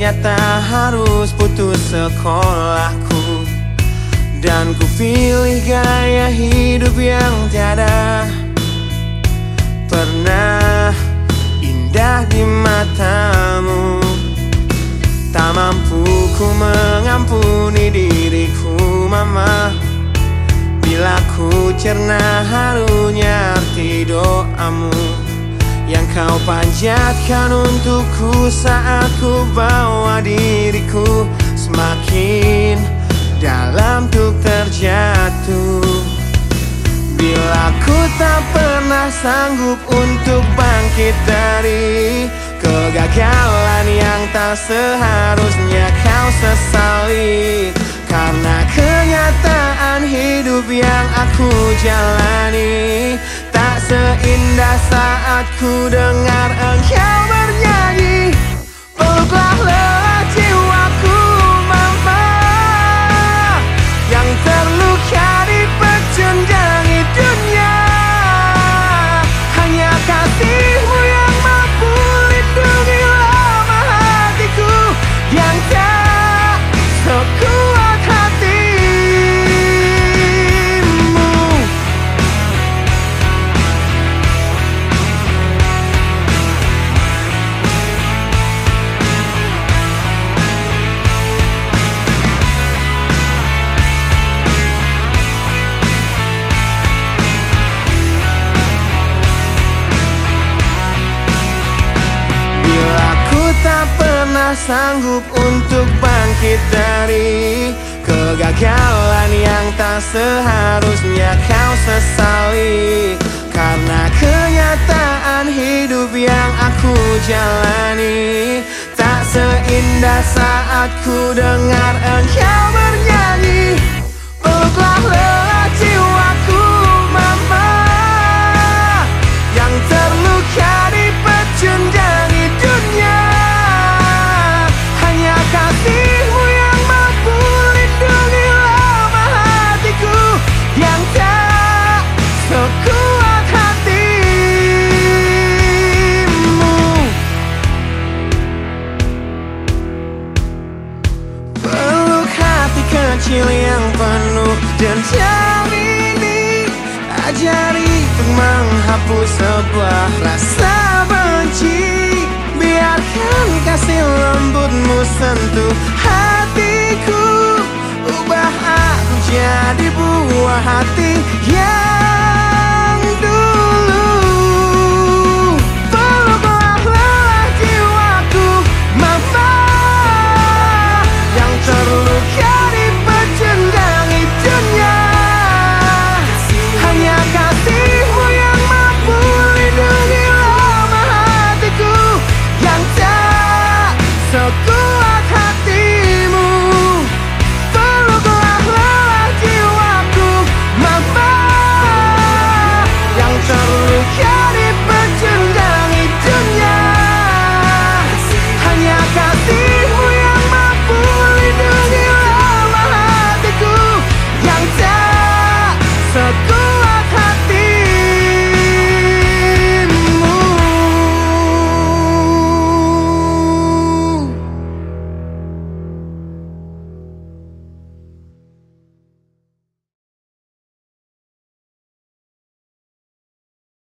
ternyata harus putus sekolahku. Dan ku pilih gaya hidup yang tiada. Pernah indah di matamu. Tak mampu ku mengampuni diriku mama. Bila ku cerna harunya arti doamu yang kau panjatkan untukku saat ku bawa diriku Semakin dalam untuk terjatuh. Bila ku tak pernah sanggup untuk bangkit dari Kegagalan yang tak seharusnya kau sesali Karena kenyataan hidup yang aku jalani Seindah saat ku dengar engkau pernah sanggup untuk bangkit dari Kegagalan yang tak seharusnya kau sesali. Karena kenyataan hidup yang aku jalani Tak seindah saat ku dengar engkau dan jam ini Ajari untuk menghapus sebuah rasa benci. Biarkan kasih lembutmu sentuh hatiku. Ubah aku jadi buah hati yang